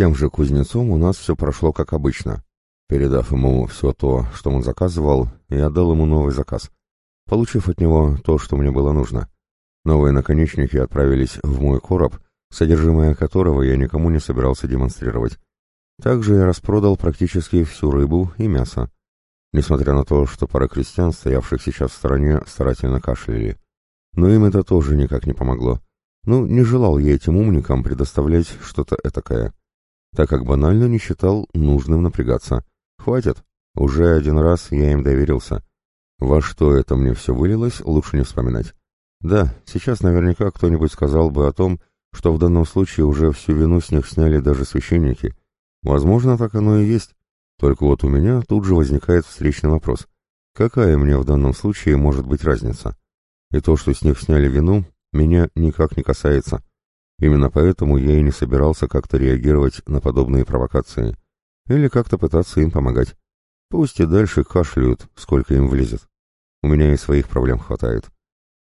тем же кузнецом у нас все прошло как обычно. Передав ему все то, что он заказывал, я дал ему новый заказ, получив от него то, что мне было нужно. Новые наконечники отправились в мой короб, содержимое которого я никому не собирался демонстрировать. Также я распродал практически всю рыбу и мясо, несмотря на то, что пара крестьян, стоявших сейчас в стороне, старательно кашляли. Но им это тоже никак не помогло. Ну, не желал я этим умникам предоставлять что-то этакое, так как банально не считал нужным напрягаться. Хватит, уже один раз я им доверился. Во что это мне все вылилось, лучше не вспоминать. Да, сейчас наверняка кто-нибудь сказал бы о том, что в данном случае уже всю вину с них сняли даже священники. Возможно, так оно и есть. Только вот у меня тут же возникает встречный вопрос. Какая мне в данном случае может быть разница? И то, что с них сняли вину, меня никак не касается. Именно поэтому я и не собирался как-то реагировать на подобные провокации. Или как-то пытаться им помогать. Пусть и дальше кашляют, сколько им влезет. У меня и своих проблем хватает.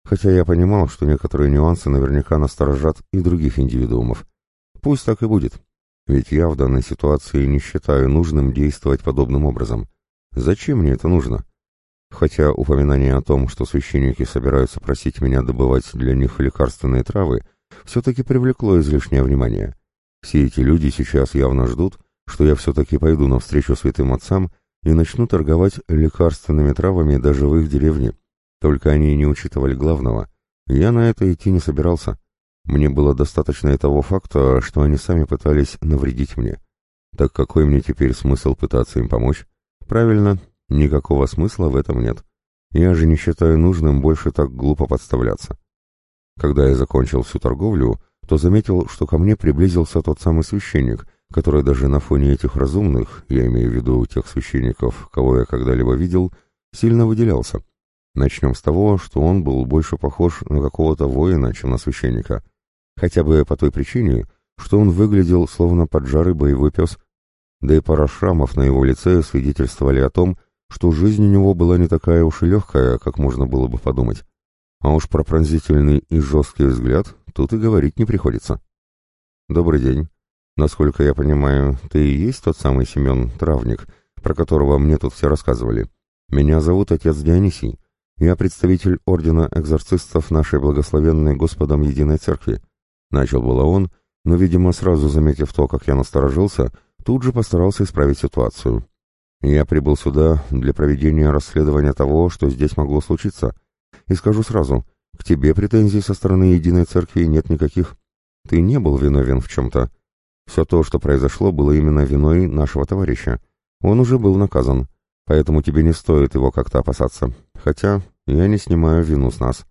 Хотя я понимал, что некоторые нюансы наверняка насторожат и других индивидуумов. Пусть так и будет. Ведь я в данной ситуации не считаю нужным действовать подобным образом. Зачем мне это нужно? Хотя упоминание о том, что священники собираются просить меня добывать для них лекарственные травы, все-таки привлекло излишнее внимание. Все эти люди сейчас явно ждут, что я все-таки пойду навстречу святым отцам и начну торговать лекарственными травами даже в их деревне. Только они не учитывали главного. Я на это идти не собирался. Мне было достаточно и того факта, что они сами пытались навредить мне. Так какой мне теперь смысл пытаться им помочь? Правильно, никакого смысла в этом нет. Я же не считаю нужным больше так глупо подставляться. Когда я закончил всю торговлю, то заметил, что ко мне приблизился тот самый священник, который даже на фоне этих разумных, я имею в виду тех священников, кого я когда-либо видел, сильно выделялся. Начнем с того, что он был больше похож на какого-то воина, чем на священника. Хотя бы по той причине, что он выглядел словно поджарый боевой пес. Да и пара шрамов на его лице свидетельствовали о том, что жизнь у него была не такая уж и легкая, как можно было бы подумать. А уж про пронзительный и жесткий взгляд тут и говорить не приходится. «Добрый день. Насколько я понимаю, ты и есть тот самый Семен Травник, про которого мне тут все рассказывали. Меня зовут отец Дионисий. Я представитель Ордена Экзорцистов нашей благословенной Господом Единой Церкви. Начал было он, но, видимо, сразу заметив то, как я насторожился, тут же постарался исправить ситуацию. Я прибыл сюда для проведения расследования того, что здесь могло случиться. И скажу сразу, к тебе претензий со стороны Единой Церкви нет никаких. Ты не был виновен в чем-то. Все то, что произошло, было именно виной нашего товарища. Он уже был наказан, поэтому тебе не стоит его как-то опасаться. Хотя я не снимаю вину с нас,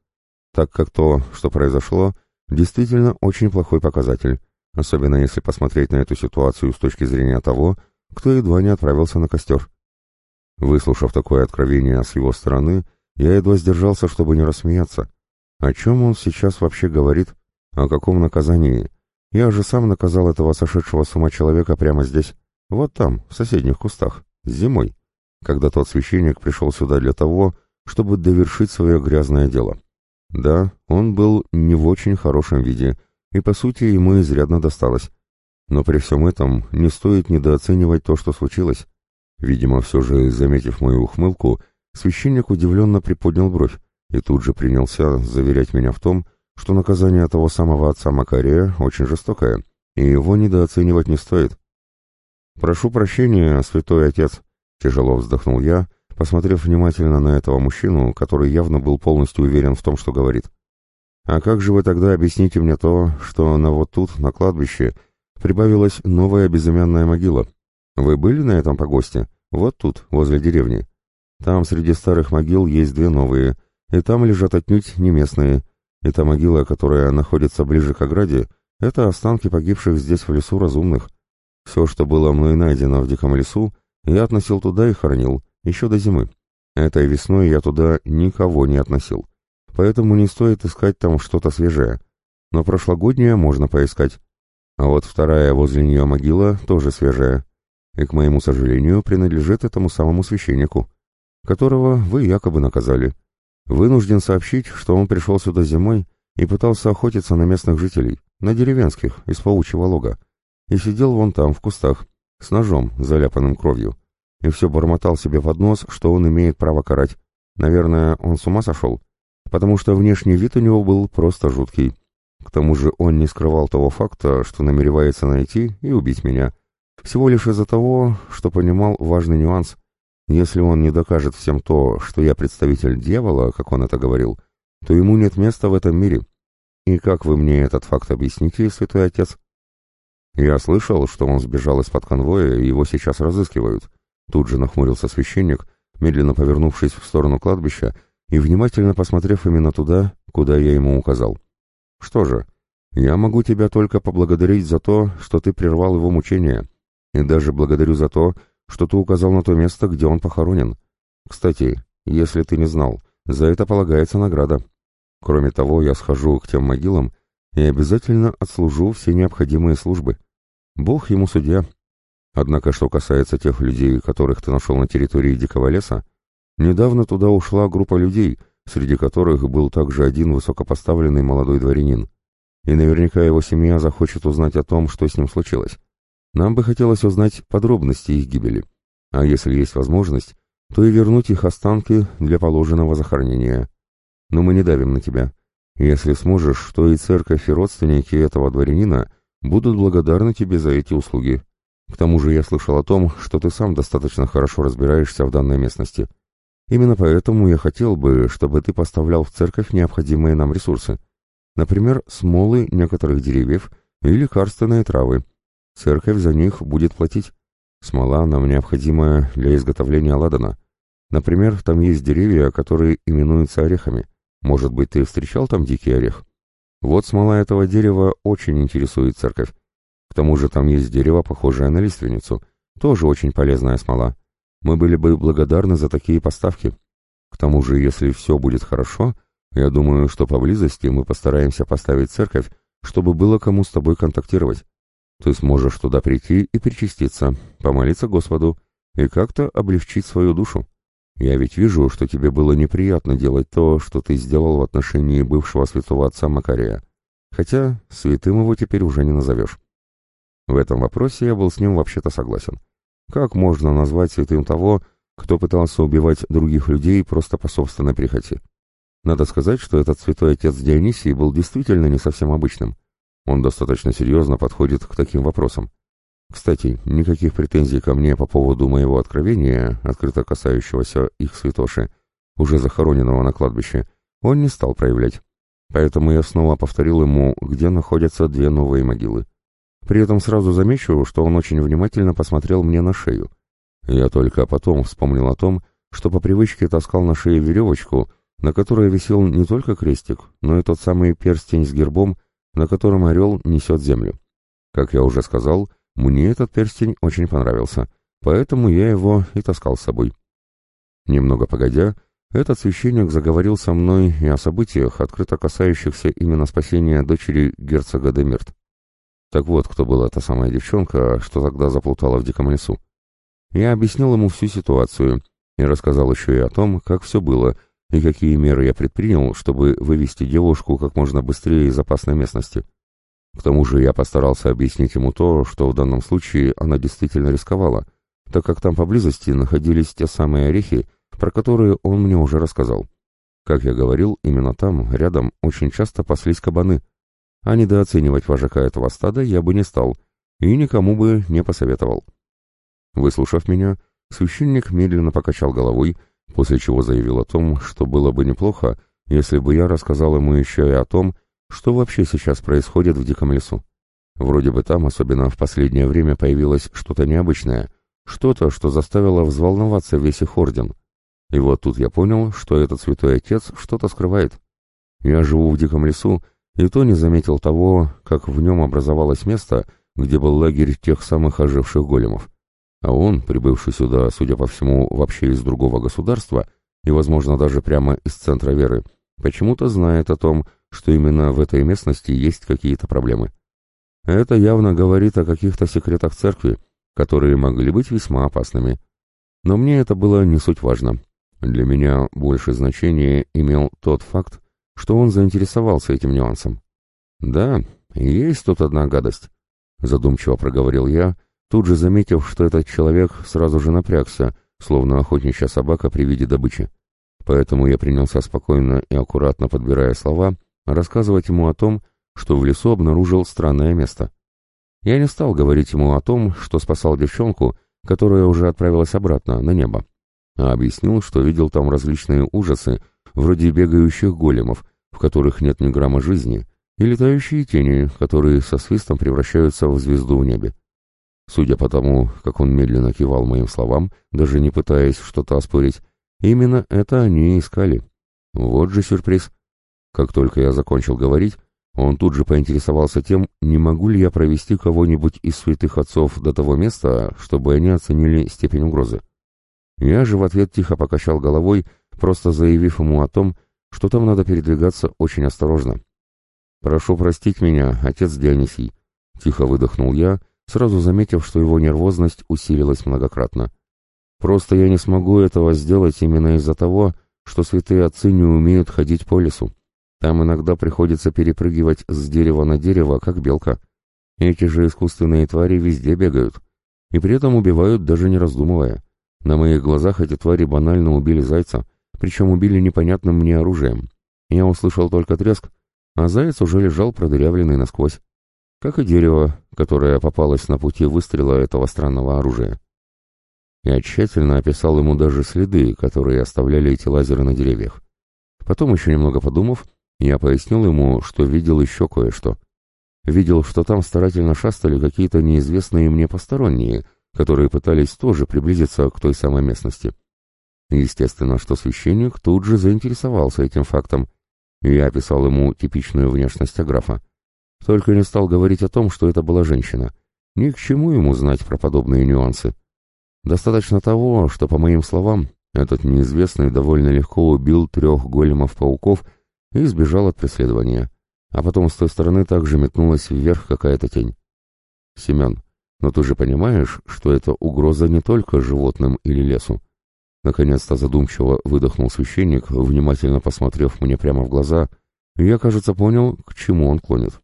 так как то, что произошло, действительно очень плохой показатель, особенно если посмотреть на эту ситуацию с точки зрения того, кто едва не отправился на костер. Выслушав такое откровение с его стороны, я едва сдержался, чтобы не рассмеяться. О чем он сейчас вообще говорит? О каком наказании? Я же сам наказал этого сошедшего с ума человека прямо здесь, вот там, в соседних кустах, зимой, когда тот священник пришел сюда для того, чтобы довершить свое грязное дело. Да, он был не в очень хорошем виде, и по сути ему изрядно досталось. Но при всем этом не стоит недооценивать то, что случилось. Видимо, все же, заметив мою ухмылку, священник удивленно приподнял бровь и тут же принялся заверять меня в том, что наказание того самого отца Макария очень жестокое, и его недооценивать не стоит. «Прошу прощения, святой отец», — тяжело вздохнул я, посмотрев внимательно на этого мужчину, который явно был полностью уверен в том, что говорит. «А как же вы тогда объясните мне то, что на вот тут, на кладбище, прибавилась новая безымянная могила? Вы были на этом погосте? Вот тут, возле деревни. Там среди старых могил есть две новые, и там лежат отнюдь не местные. И та могила, которая находится ближе к ограде, это останки погибших здесь в лесу разумных. Все, что было мной найдено в диком лесу, я относил туда и хоронил, еще до зимы. Этой весной я туда никого не относил. Поэтому не стоит искать там что-то свежее. Но прошлогоднее можно поискать. А вот вторая возле нее могила тоже свежая. И, к моему сожалению, принадлежит этому самому священнику, которого вы якобы наказали. Вынужден сообщить, что он пришел сюда зимой и пытался охотиться на местных жителей, на деревенских, из паучьего лога. и сидел вон там, в кустах, с ножом, заляпанным кровью, и все бормотал себе под нос, что он имеет право карать. Наверное, он с ума сошел, потому что внешний вид у него был просто жуткий. К тому же он не скрывал того факта, что намеревается найти и убить меня. Всего лишь из-за того, что понимал важный нюанс. Если он не докажет всем то, что я представитель дьявола, как он это говорил, то ему нет места в этом мире. И как вы мне этот факт объясните, святой отец? Я слышал, что он сбежал из-под конвоя, и его сейчас разыскивают. Тут же нахмурился священник, медленно повернувшись в сторону кладбища и внимательно посмотрев именно туда, куда я ему указал. «Что же, я могу тебя только поблагодарить за то, что ты прервал его мучения, и даже благодарю за то, что ты указал на то место, где он похоронен. Кстати, если ты не знал, за это полагается награда. Кроме того, я схожу к тем могилам и обязательно отслужу все необходимые службы. Бог ему судья, Однако, что касается тех людей, которых ты нашел на территории Дикого леса, недавно туда ушла группа людей, среди которых был также один высокопоставленный молодой дворянин. И наверняка его семья захочет узнать о том, что с ним случилось. Нам бы хотелось узнать подробности их гибели. А если есть возможность, то и вернуть их останки для положенного захоронения. Но мы не давим на тебя. Если сможешь, то и церковь и родственники этого дворянина будут благодарны тебе за эти услуги. К тому же я слышал о том, что ты сам достаточно хорошо разбираешься в данной местности. Именно поэтому я хотел бы, чтобы ты поставлял в церковь необходимые нам ресурсы. Например, смолы некоторых деревьев и лекарственные травы. Церковь за них будет платить. Смола нам необходима для изготовления ладана. Например, там есть деревья, которые именуются орехами. Может быть, ты встречал там дикий орех? Вот смола этого дерева очень интересует церковь. К тому же там есть дерево, похожее на лиственницу. Тоже очень полезная смола. Мы были бы благодарны за такие поставки. К тому же, если все будет хорошо, я думаю, что поблизости мы постараемся поставить церковь, чтобы было кому с тобой контактировать. Ты сможешь туда прийти и причаститься, помолиться Господу и как-то облегчить свою душу. Я ведь вижу, что тебе было неприятно делать то, что ты сделал в отношении бывшего святого отца Макария. Хотя святым его теперь уже не назовешь. В этом вопросе я был с ним вообще-то согласен. Как можно назвать святым того, кто пытался убивать других людей просто по собственной прихоти? Надо сказать, что этот святой отец Дионисий был действительно не совсем обычным. Он достаточно серьезно подходит к таким вопросам. Кстати, никаких претензий ко мне по поводу моего откровения, открыто касающегося их святоши, уже захороненного на кладбище, он не стал проявлять. Поэтому я снова повторил ему, где находятся две новые могилы. При этом сразу замечу, что он очень внимательно посмотрел мне на шею. Я только потом вспомнил о том, что по привычке таскал на шее веревочку, на которой висел не только крестик, но и тот самый перстень с гербом, на котором орел несет землю. Как я уже сказал, мне этот перстень очень понравился, поэтому я его и таскал с собой. Немного погодя, этот священник заговорил со мной и о событиях, открыто касающихся именно спасения дочери герцога Демирт. Так вот, кто была та самая девчонка, что тогда заплутала в диком лесу. Я объяснил ему всю ситуацию и рассказал еще и о том, как все было и какие меры я предпринял, чтобы вывести девушку как можно быстрее из опасной местности. К тому же я постарался объяснить ему то, что в данном случае она действительно рисковала, так как там поблизости находились те самые орехи, про которые он мне уже рассказал. Как я говорил, именно там, рядом, очень часто паслись кабаны — а недооценивать вожака этого стада я бы не стал и никому бы не посоветовал. Выслушав меня, священник медленно покачал головой, после чего заявил о том, что было бы неплохо, если бы я рассказал ему еще и о том, что вообще сейчас происходит в диком лесу. Вроде бы там, особенно в последнее время, появилось что-то необычное, что-то, что заставило взволноваться весь их орден. И вот тут я понял, что этот святой отец что-то скрывает. Я живу в диком лесу, и то не заметил того, как в нем образовалось место, где был лагерь тех самых оживших големов. А он, прибывший сюда, судя по всему, вообще из другого государства, и, возможно, даже прямо из центра веры, почему-то знает о том, что именно в этой местности есть какие-то проблемы. Это явно говорит о каких-то секретах церкви, которые могли быть весьма опасными. Но мне это было не суть важно. Для меня больше значения имел тот факт, что он заинтересовался этим нюансом. Да, есть тут одна гадость. Задумчиво проговорил я, тут же заметив, что этот человек сразу же напрягся, словно охотничья собака при виде добычи. Поэтому я принялся спокойно и аккуратно подбирая слова, рассказывать ему о том, что в лесу обнаружил странное место. Я не стал говорить ему о том, что спасал девчонку, которая уже отправилась обратно, на небо, а объяснил, что видел там различные ужасы, вроде бегающих големов, в которых нет ни грамма жизни, и летающие тени, которые со свистом превращаются в звезду в небе. Судя по тому, как он медленно кивал моим словам, даже не пытаясь что-то оспорить, именно это они искали. Вот же сюрприз. Как только я закончил говорить, он тут же поинтересовался тем, не могу ли я провести кого-нибудь из святых отцов до того места, чтобы они оценили степень угрозы. Я же в ответ тихо покачал головой, просто заявив ему о том, что там надо передвигаться очень осторожно. «Прошу простить меня, отец Дионисий», — тихо выдохнул я, сразу заметив, что его нервозность усилилась многократно. «Просто я не смогу этого сделать именно из-за того, что святые отцы не умеют ходить по лесу. Там иногда приходится перепрыгивать с дерева на дерево, как белка. Эти же искусственные твари везде бегают. И при этом убивают, даже не раздумывая. На моих глазах эти твари банально убили зайца, причем убили непонятным мне оружием. Я услышал только треск, а заяц уже лежал продырявленный насквозь. Как и дерево, которое попалось на пути выстрела этого странного оружия. Я тщательно описал ему даже следы, которые оставляли эти лазеры на деревьях. Потом, еще немного подумав, я пояснил ему, что видел еще кое-что. Видел, что там старательно шастали какие-то неизвестные мне посторонние, которые пытались тоже приблизиться к той самой местности. Естественно, что священник тут же заинтересовался этим фактом. Я описал ему типичную внешность Аграфа. Только не стал говорить о том, что это была женщина. Ни к чему ему знать про подобные нюансы. Достаточно того, что, по моим словам, этот неизвестный довольно легко убил трех големов-пауков и сбежал от преследования. А потом с той стороны также метнулась вверх какая-то тень. Семен, но ты же понимаешь, что это угроза не только животным или лесу. Наконец-то задумчиво выдохнул священник, внимательно посмотрев мне прямо в глаза, и я, кажется, понял, к чему он клонит.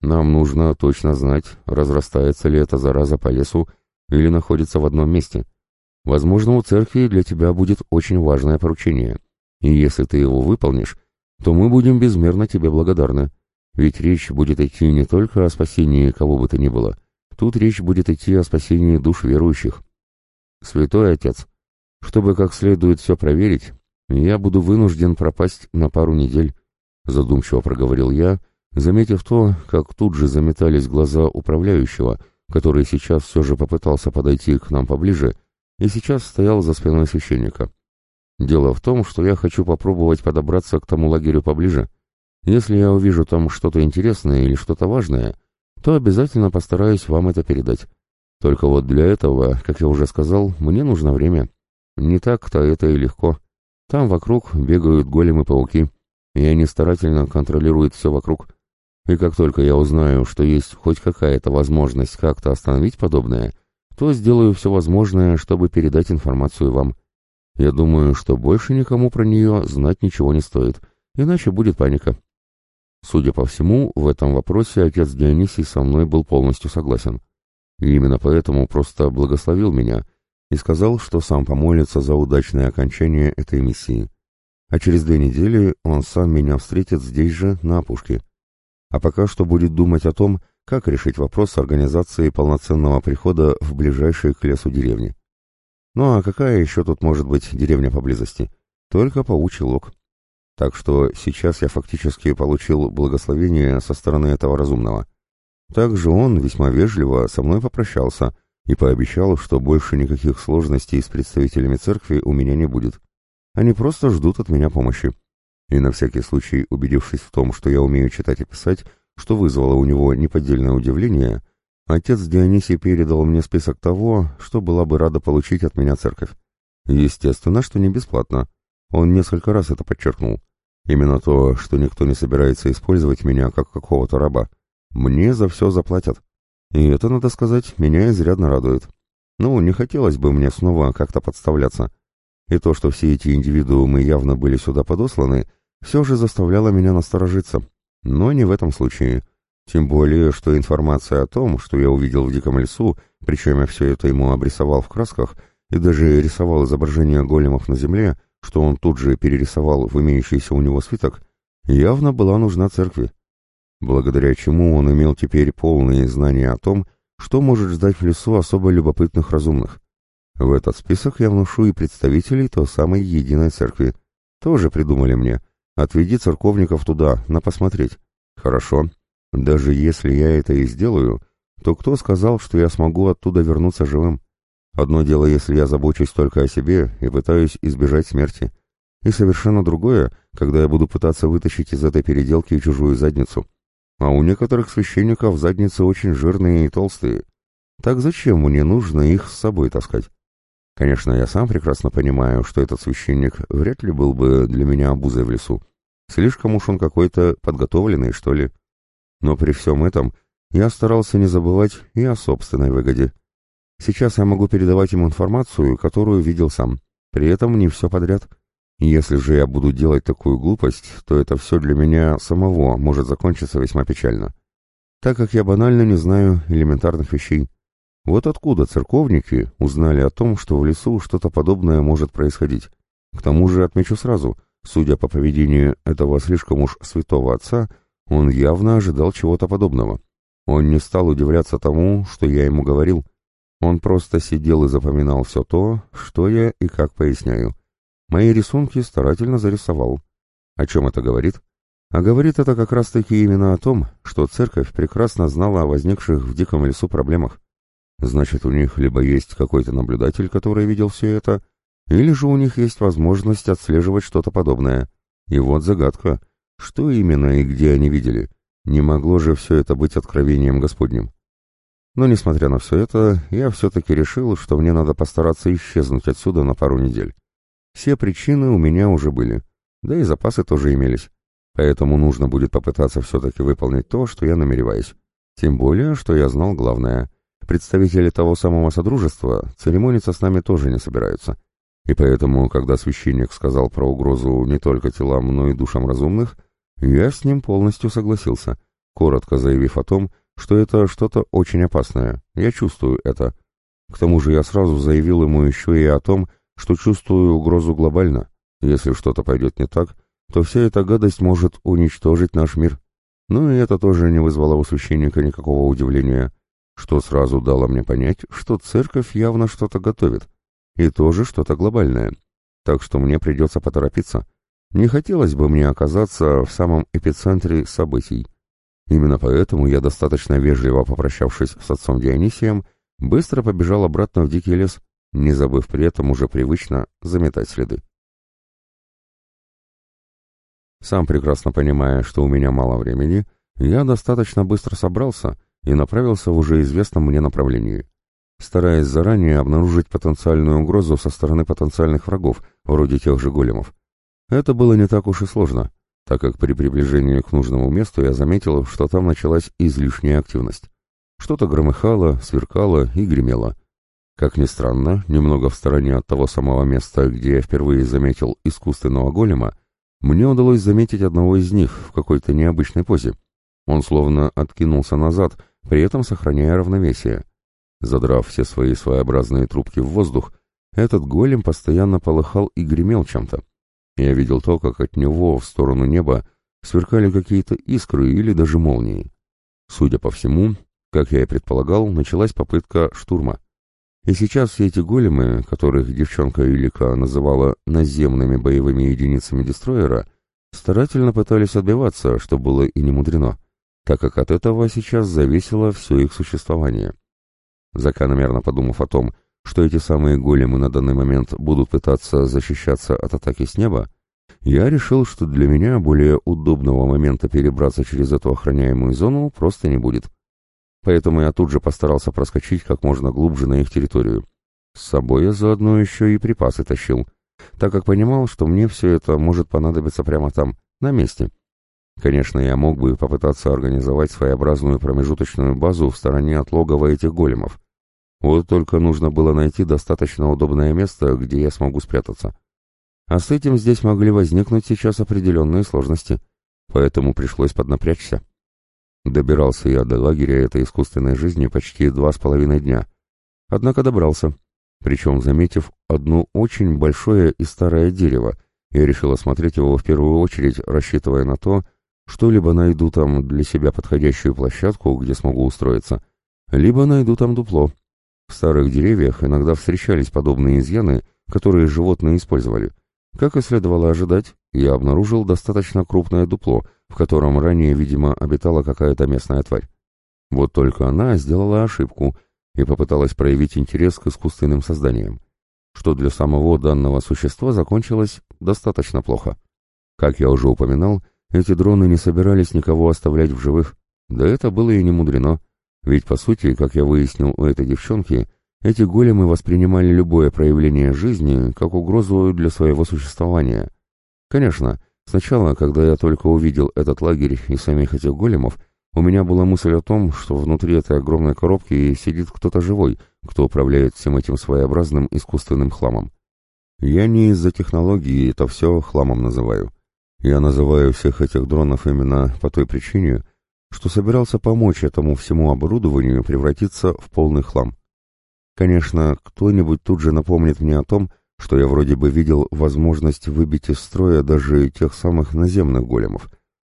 Нам нужно точно знать, разрастается ли эта зараза по лесу или находится в одном месте. Возможно, у церкви для тебя будет очень важное поручение, и если ты его выполнишь, то мы будем безмерно тебе благодарны, ведь речь будет идти не только о спасении кого бы то ни было, Тут речь будет идти о спасении душ верующих. Святой Отец, чтобы как следует все проверить, я буду вынужден пропасть на пару недель, задумчиво проговорил я, заметив то, как тут же заметались глаза управляющего, который сейчас все же попытался подойти к нам поближе и сейчас стоял за спиной священника. Дело в том, что я хочу попробовать подобраться к тому лагерю поближе. Если я увижу там что-то интересное или что-то важное, то обязательно постараюсь вам это передать. Только вот для этого, как я уже сказал, мне нужно время. Не так-то это и легко. Там вокруг бегают големы-пауки, и они старательно контролируют все вокруг. И как только я узнаю, что есть хоть какая-то возможность как-то остановить подобное, то сделаю все возможное, чтобы передать информацию вам. Я думаю, что больше никому про нее знать ничего не стоит, иначе будет паника. Судя по всему, в этом вопросе отец Дионисий со мной был полностью согласен. И именно поэтому просто благословил меня и сказал, что сам помолится за удачное окончание этой миссии. А через две недели он сам меня встретит здесь же, на опушке. А пока что будет думать о том, как решить вопрос с организацией полноценного прихода в ближайшие к лесу деревни. Ну а какая еще тут может быть деревня поблизости? Только паучий лог. Так что сейчас я фактически получил благословение со стороны этого разумного. Также он весьма вежливо со мной попрощался и пообещал, что больше никаких сложностей с представителями церкви у меня не будет. Они просто ждут от меня помощи. И на всякий случай, убедившись в том, что я умею читать и писать, что вызвало у него неподдельное удивление, отец Дионисий передал мне список того, что была бы рада получить от меня церковь. Естественно, что не бесплатно. Он несколько раз это подчеркнул. Именно то, что никто не собирается использовать меня как какого-то раба. Мне за все заплатят. И это, надо сказать, меня изрядно радует. Ну, не хотелось бы мне снова как-то подставляться. И то, что все эти индивидуумы явно были сюда подосланы, все же заставляло меня насторожиться. Но не в этом случае. Тем более, что информация о том, что я увидел в диком лесу, причем я все это ему обрисовал в красках и даже рисовал изображение големов на земле, что он тут же перерисовал в имеющийся у него свиток, явно была нужна церкви. Благодаря чему он имел теперь полные знания о том, что может ждать в лесу особо любопытных разумных. В этот список я вношу и представителей той самой единой церкви. Тоже придумали мне. Отведи церковников туда, на посмотреть. Хорошо. Даже если я это и сделаю, то кто сказал, что я смогу оттуда вернуться живым? Одно дело, если я забочусь только о себе и пытаюсь избежать смерти. И совершенно другое, когда я буду пытаться вытащить из этой переделки чужую задницу. А у некоторых священников задницы очень жирные и толстые. Так зачем мне нужно их с собой таскать? Конечно, я сам прекрасно понимаю, что этот священник вряд ли был бы для меня обузой в лесу. Слишком уж он какой-то подготовленный, что ли. Но при всем этом я старался не забывать и о собственной выгоде. Сейчас я могу передавать ему информацию, которую видел сам. При этом не все подряд. Если же я буду делать такую глупость, то это все для меня самого может закончиться весьма печально. Так как я банально не знаю элементарных вещей. Вот откуда церковники узнали о том, что в лесу что-то подобное может происходить. К тому же отмечу сразу, судя по поведению этого слишком уж святого отца, он явно ожидал чего-то подобного. Он не стал удивляться тому, что я ему говорил. Он просто сидел и запоминал все то, что я и как поясняю. Мои рисунки старательно зарисовал. О чем это говорит? А говорит это как раз-таки именно о том, что церковь прекрасно знала о возникших в диком лесу проблемах. Значит, у них либо есть какой-то наблюдатель, который видел все это, или же у них есть возможность отслеживать что-то подобное. И вот загадка. Что именно и где они видели? Не могло же все это быть откровением Господним. Но, несмотря на все это, я все-таки решил, что мне надо постараться исчезнуть отсюда на пару недель. Все причины у меня уже были, да и запасы тоже имелись. Поэтому нужно будет попытаться все-таки выполнить то, что я намереваюсь. Тем более, что я знал главное — Представители того самого Содружества церемониться с нами тоже не собираются. И поэтому, когда священник сказал про угрозу не только телам, но и душам разумных, я с ним полностью согласился, коротко заявив о том, что это что-то очень опасное, я чувствую это. К тому же я сразу заявил ему еще и о том, что чувствую угрозу глобально. Если что-то пойдет не так, то вся эта гадость может уничтожить наш мир. Ну и это тоже не вызвало у священника никакого удивления что сразу дало мне понять, что церковь явно что-то готовит, и тоже что-то глобальное. Так что мне придется поторопиться. Не хотелось бы мне оказаться в самом эпицентре событий. Именно поэтому я, достаточно вежливо попрощавшись с отцом Дионисием, быстро побежал обратно в дикий лес, не забыв при этом уже привычно заметать следы. Сам прекрасно понимая, что у меня мало времени, я достаточно быстро собрался — и направился в уже известном мне направлении, стараясь заранее обнаружить потенциальную угрозу со стороны потенциальных врагов, вроде тех же големов. Это было не так уж и сложно, так как при приближении к нужному месту я заметил, что там началась излишняя активность. Что-то громыхало, сверкало и гремело. Как ни странно, немного в стороне от того самого места, где я впервые заметил искусственного голема, мне удалось заметить одного из них в какой-то необычной позе. Он словно откинулся назад, при этом сохраняя равновесие. Задрав все свои своеобразные трубки в воздух, этот голем постоянно полыхал и гремел чем-то. Я видел то, как от него в сторону неба сверкали какие-то искры или даже молнии. Судя по всему, как я и предполагал, началась попытка штурма. И сейчас все эти големы, которых девчонка Илика называла наземными боевыми единицами дестроера, старательно пытались отбиваться, что было и не мудрено так как от этого сейчас зависело все их существование. Закономерно подумав о том, что эти самые големы на данный момент будут пытаться защищаться от атаки с неба, я решил, что для меня более удобного момента перебраться через эту охраняемую зону просто не будет. Поэтому я тут же постарался проскочить как можно глубже на их территорию. С собой я заодно еще и припасы тащил, так как понимал, что мне все это может понадобиться прямо там, на месте. Конечно, я мог бы попытаться организовать своеобразную промежуточную базу в стороне от логова этих големов. Вот только нужно было найти достаточно удобное место, где я смогу спрятаться. А с этим здесь могли возникнуть сейчас определенные сложности, поэтому пришлось поднапрячься. Добирался я до лагеря этой искусственной жизни почти два с половиной дня. Однако добрался, причем заметив одно очень большое и старое дерево, я решил осмотреть его в первую очередь, рассчитывая на то, что либо найду там для себя подходящую площадку, где смогу устроиться, либо найду там дупло. В старых деревьях иногда встречались подобные изъяны, которые животные использовали. Как и следовало ожидать, я обнаружил достаточно крупное дупло, в котором ранее, видимо, обитала какая-то местная тварь. Вот только она сделала ошибку и попыталась проявить интерес к искусственным созданиям, что для самого данного существа закончилось достаточно плохо. Как я уже упоминал, эти дроны не собирались никого оставлять в живых, да это было и не мудрено, ведь по сути, как я выяснил у этой девчонки, эти големы воспринимали любое проявление жизни как угрозу для своего существования. Конечно, сначала, когда я только увидел этот лагерь и самих этих големов, у меня была мысль о том, что внутри этой огромной коробки сидит кто-то живой, кто управляет всем этим своеобразным искусственным хламом. Я не из-за технологии это все хламом называю. Я называю всех этих дронов именно по той причине, что собирался помочь этому всему оборудованию превратиться в полный хлам. Конечно, кто-нибудь тут же напомнит мне о том, что я вроде бы видел возможность выбить из строя даже тех самых наземных големов,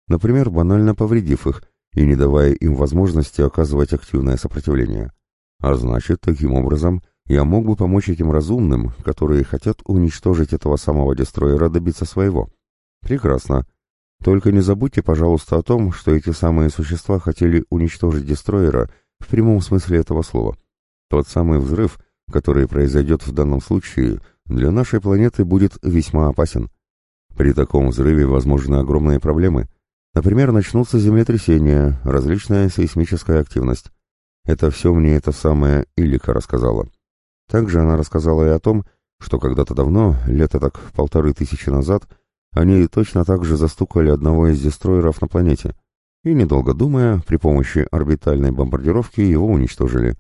например, банально повредив их и не давая им возможности оказывать активное сопротивление. А значит, таким образом, я мог бы помочь этим разумным, которые хотят уничтожить этого самого дестроера, добиться своего. Прекрасно. Только не забудьте, пожалуйста, о том, что эти самые существа хотели уничтожить дестроера в прямом смысле этого слова. Тот самый взрыв, который произойдет в данном случае, для нашей планеты будет весьма опасен. При таком взрыве возможны огромные проблемы. Например, начнутся землетрясения, различная сейсмическая активность. Это все мне эта самая Илика рассказала. Также она рассказала и о том, что когда-то давно, лет так полторы тысячи назад, они точно так же застукали одного из дестроеров на планете и, недолго думая, при помощи орбитальной бомбардировки его уничтожили.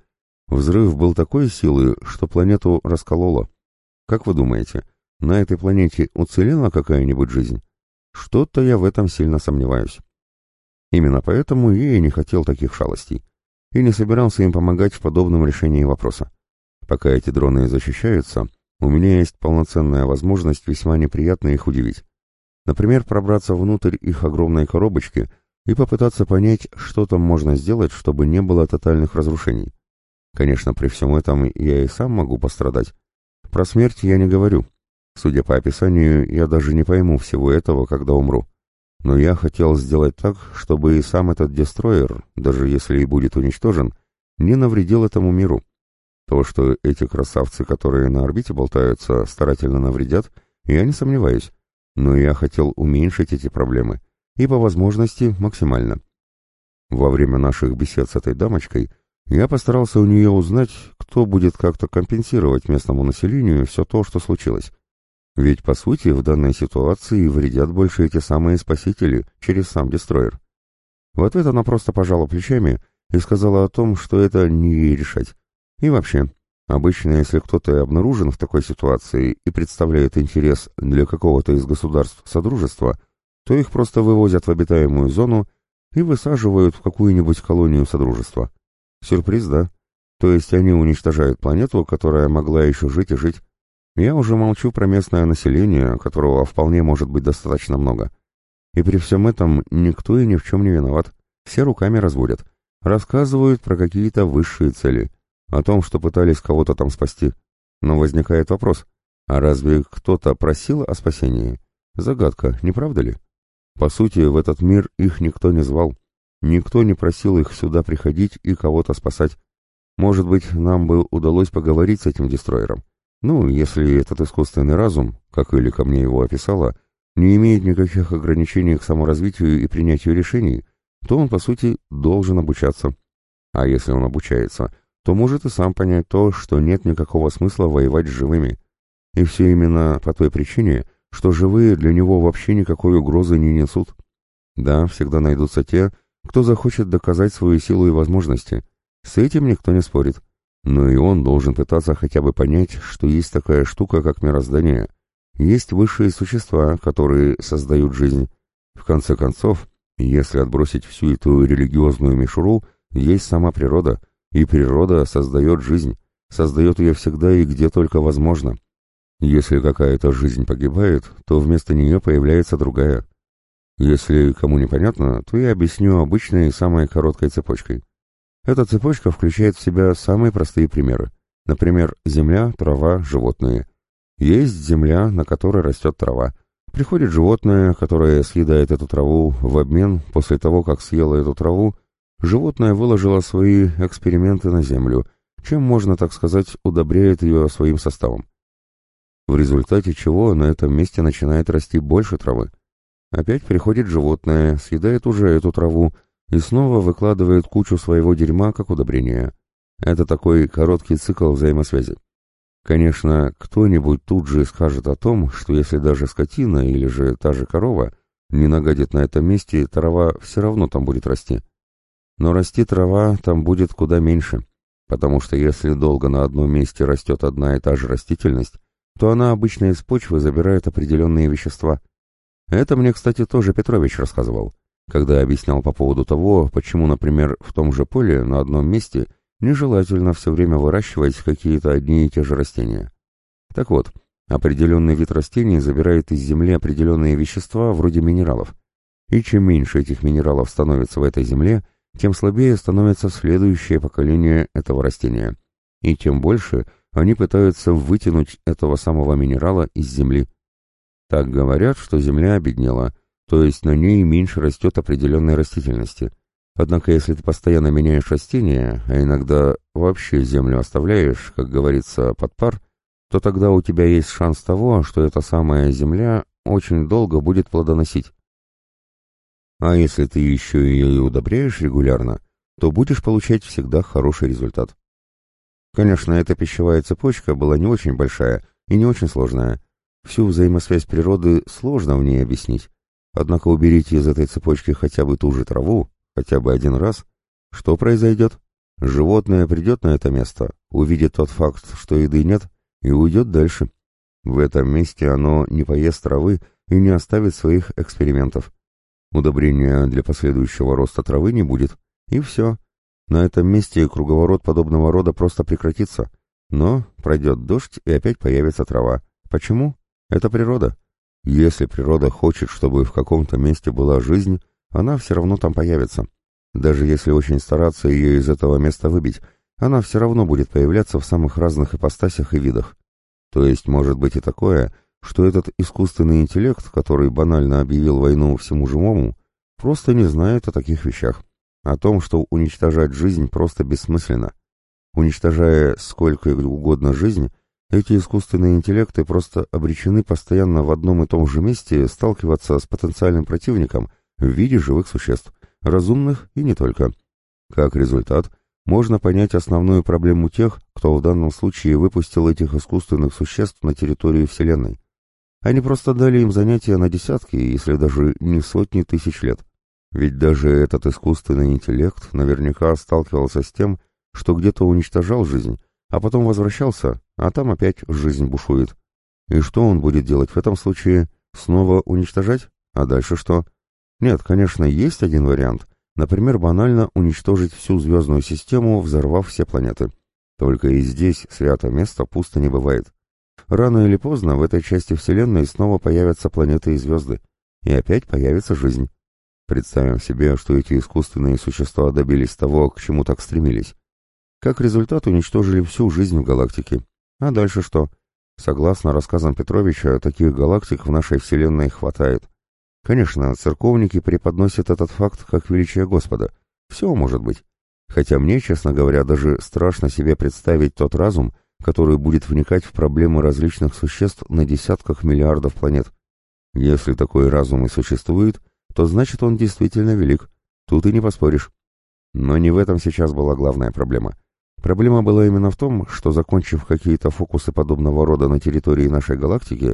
Взрыв был такой силы, что планету раскололо. Как вы думаете, на этой планете уцелела какая-нибудь жизнь? Что-то я в этом сильно сомневаюсь. Именно поэтому я и не хотел таких шалостей. И не собирался им помогать в подобном решении вопроса. Пока эти дроны защищаются, у меня есть полноценная возможность весьма неприятно их удивить. Например, пробраться внутрь их огромной коробочки и попытаться понять, что там можно сделать, чтобы не было тотальных разрушений. Конечно, при всем этом я и сам могу пострадать. Про смерть я не говорю. Судя по описанию, я даже не пойму всего этого, когда умру. Но я хотел сделать так, чтобы и сам этот дестроер, даже если и будет уничтожен, не навредил этому миру. То, что эти красавцы, которые на орбите болтаются, старательно навредят, я не сомневаюсь. Но я хотел уменьшить эти проблемы. И по возможности максимально. Во время наших бесед с этой дамочкой – я постарался у нее узнать, кто будет как-то компенсировать местному населению все то, что случилось. Ведь, по сути, в данной ситуации вредят больше эти самые спасители через сам дестройер. В ответ она просто пожала плечами и сказала о том, что это не ей решать. И вообще, обычно, если кто-то обнаружен в такой ситуации и представляет интерес для какого-то из государств Содружества, то их просто вывозят в обитаемую зону и высаживают в какую-нибудь колонию Содружества. Сюрприз, да? То есть они уничтожают планету, которая могла еще жить и жить. Я уже молчу про местное население, которого вполне может быть достаточно много. И при всем этом никто и ни в чем не виноват. Все руками разводят. Рассказывают про какие-то высшие цели. О том, что пытались кого-то там спасти. Но возникает вопрос. А разве кто-то просил о спасении? Загадка, не правда ли? По сути, в этот мир их никто не звал. Никто не просил их сюда приходить и кого-то спасать. Может быть, нам бы удалось поговорить с этим дестроером. Ну, если этот искусственный разум, как Или ко мне его описала, не имеет никаких ограничений к саморазвитию и принятию решений, то он, по сути, должен обучаться. А если он обучается, то может и сам понять то, что нет никакого смысла воевать с живыми. И все именно по той причине, что живые для него вообще никакой угрозы не несут. Да, всегда найдутся те, кто захочет доказать свою силу и возможности. С этим никто не спорит. Но и он должен пытаться хотя бы понять, что есть такая штука, как мироздание. Есть высшие существа, которые создают жизнь. В конце концов, Если отбросить всю эту религиозную мишуру, есть сама природа, и природа создает жизнь, создает ее всегда и где только возможно. Если какая-то жизнь погибает, то вместо нее появляется другая. Если кому непонятно, то я объясню обычной самой короткой цепочкой. Эта цепочка включает в себя самые простые примеры. Например, земля, трава, животные. Есть земля, на которой растет трава. Приходит животное, которое съедает эту траву в обмен, после того, как съело эту траву, животное выложило свои эксперименты на землю, чем, можно так сказать, удобряет ее своим составом. В результате чего на этом месте начинает расти больше травы. Опять приходит животное, съедает уже эту траву и снова выкладывает кучу своего дерьма как удобрение. Это такой короткий цикл взаимосвязи. Конечно, кто-нибудь тут же скажет о том, что если даже скотина или же та же корова не нагадит на этом месте, трава все равно там будет расти. Но расти трава там будет куда меньше, потому что если долго на одном месте растет одна и та же растительность, то она обычно из почвы забирает определенные вещества. Это мне, кстати, тоже Петрович рассказывал, когда объяснял по поводу того, почему, например, в том же поле на одном месте – нежелательно все время выращивать какие-то одни и те же растения. Так вот, определенный вид растений забирает из земли определенные вещества вроде минералов. И чем меньше этих минералов становится в этой земле, тем слабее становится следующее поколение этого растения. И тем больше они пытаются вытянуть этого самого минерала из земли. Так говорят, что земля обеднела, то есть на ней меньше растет определенной растительности – Однако, если ты постоянно меняешь растения, а иногда вообще землю оставляешь, как говорится, под пар, то тогда у тебя есть шанс того, что эта самая земля очень долго будет плодоносить. А если ты еще ее и удобряешь регулярно, то будешь получать всегда хороший результат. Конечно, эта пищевая цепочка была не очень большая и не очень сложная. Всю взаимосвязь природы сложно в ней объяснить. Однако уберите из этой цепочки хотя бы ту же траву, хотя бы один раз, что произойдет? Животное придет на это место, увидит тот факт, что еды нет, и уйдет дальше. В этом месте оно не поест травы и не оставит своих экспериментов. Удобрения для последующего роста травы не будет, и все. На этом месте круговорот подобного рода просто прекратится. Но пройдет дождь, и опять появится трава. Почему? Это природа. Если природа хочет, чтобы в каком-то месте была жизнь, она все равно там появится. Даже если очень стараться ее из этого места выбить, она все равно будет появляться в самых разных ипостасях и видах. То есть может быть и такое, что этот искусственный интеллект, который банально объявил войну всему живому, просто не знает о таких вещах, о том, что уничтожать жизнь просто бессмысленно. Уничтожая сколько угодно жизнь, эти искусственные интеллекты просто обречены постоянно в одном и том же месте сталкиваться с потенциальным противником – в виде живых существ, разумных и не только. Как результат, можно понять основную проблему тех, кто в данном случае выпустил этих искусственных существ на территории Вселенной. Они просто дали им занятия на десятки, если даже не сотни тысяч лет. Ведь даже этот искусственный интеллект наверняка сталкивался с тем, что где-то уничтожал жизнь, а потом возвращался, а там опять жизнь бушует. И что он будет делать в этом случае? Снова уничтожать? А дальше что? Нет, конечно, есть один вариант. Например, банально уничтожить всю звездную систему, взорвав все планеты. Только и здесь свято место пусто не бывает. Рано или поздно в этой части Вселенной снова появятся планеты и звезды. И опять появится жизнь. Представим себе, что эти искусственные существа добились того, к чему так стремились. Как результат уничтожили всю жизнь в галактике. А дальше что? Согласно рассказам Петровича, таких галактик в нашей Вселенной хватает. Конечно, церковники преподносят этот факт как величие Господа. Все может быть. Хотя мне, честно говоря, даже страшно себе представить тот разум, который будет вникать в проблемы различных существ на десятках миллиардов планет. Если такой разум и существует, то значит он действительно велик. Тут и не поспоришь. Но не в этом сейчас была главная проблема. Проблема была именно в том, что, закончив какие-то фокусы подобного рода на территории нашей галактики,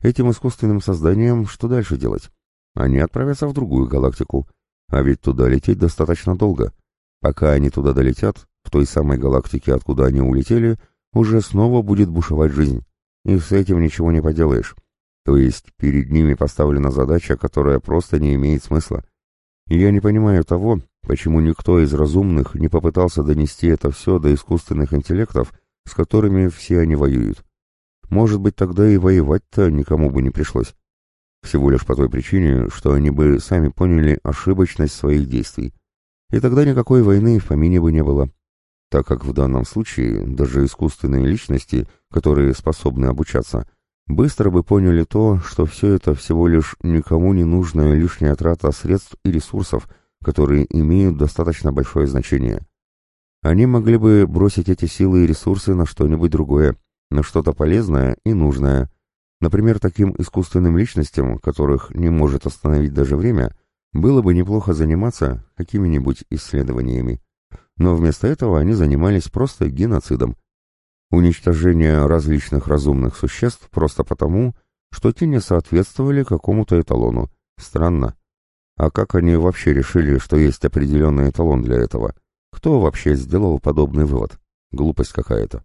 этим искусственным созданием что дальше делать? Они отправятся в другую галактику, а ведь туда лететь достаточно долго. Пока они туда долетят, в той самой галактике, откуда они улетели, уже снова будет бушевать жизнь. И с этим ничего не поделаешь. То есть перед ними поставлена задача, которая просто не имеет смысла. И я не понимаю того, почему никто из разумных не попытался донести это все до искусственных интеллектов, с которыми все они воюют. Может быть, тогда и воевать-то никому бы не пришлось. Всего лишь по той причине, что они бы сами поняли ошибочность своих действий. И тогда никакой войны в помине бы не было. Так как в данном случае даже искусственные личности, которые способны обучаться, быстро бы поняли то, что все это всего лишь никому не нужная лишняя трата средств и ресурсов, которые имеют достаточно большое значение. Они могли бы бросить эти силы и ресурсы на что-нибудь другое, на что-то полезное и нужное. Например, таким искусственным личностям, которых не может остановить даже время, было бы неплохо заниматься какими-нибудь исследованиями. Но вместо этого они занимались просто геноцидом. Уничтожение различных разумных существ просто потому, что те не соответствовали какому-то эталону. Странно. А как они вообще решили, что есть определенный эталон для этого? Кто вообще сделал подобный вывод? Глупость какая-то.